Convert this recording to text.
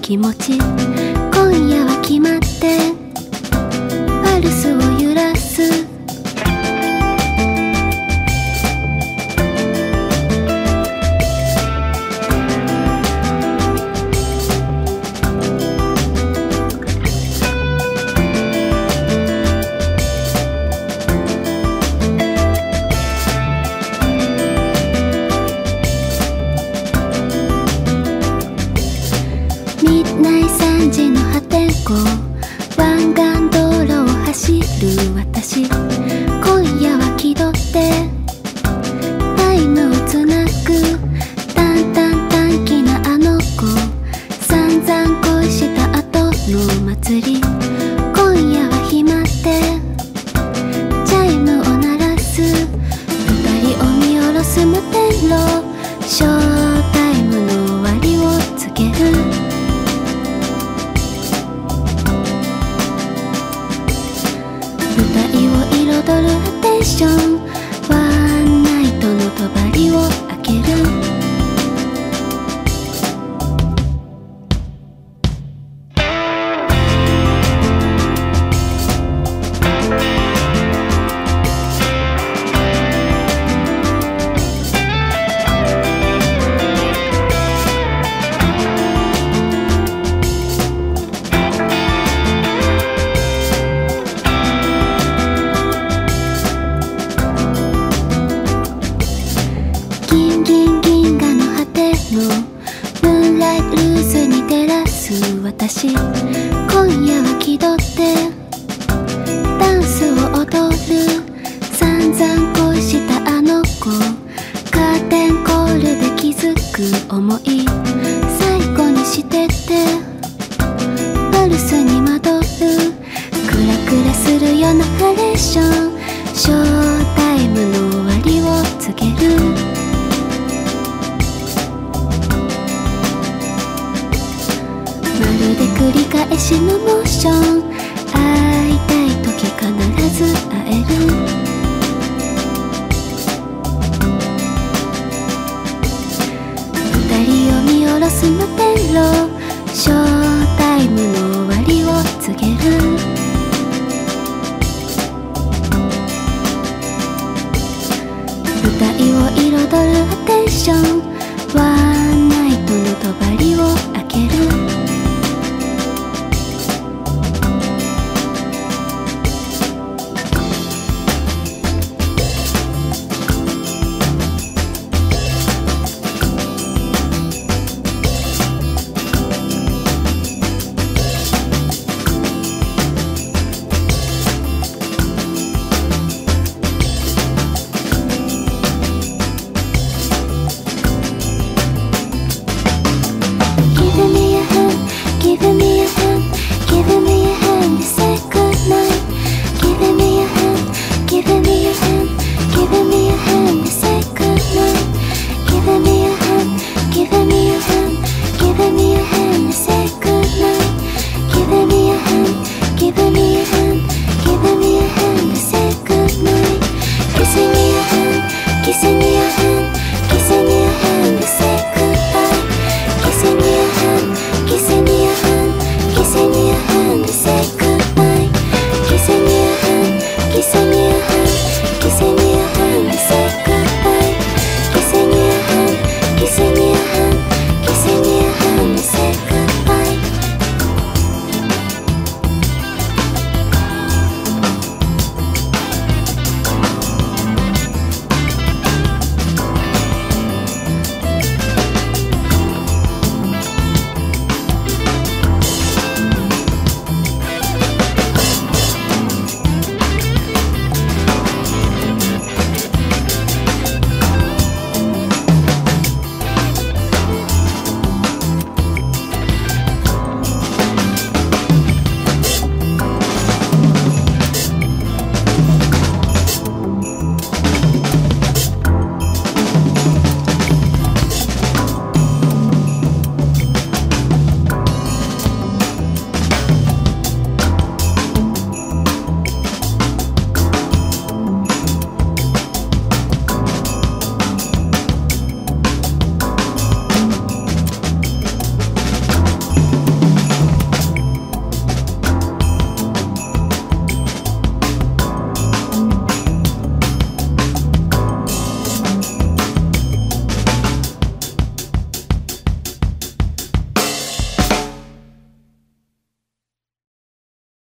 気持ち。今夜は決まって。る私。今夜は気取って。タイムをつなぐ淡々短気なあの子。散々恋した後の祭り。今夜は暇って。チャイムを鳴らす。二人を見下ろす無天路のムーンライトルーズに照らす私。今夜は気取ってダンスを踊る。散々恋したあの子。カーテンコールで気づく思い。最後にしてって。パルスに惑うクラクラするようなハレーション。繰り返しのモーション。会いたい時必ず会える。二人を見下ろす無天路。ショータイムの終わりを告げる。舞台を彩るアテンション。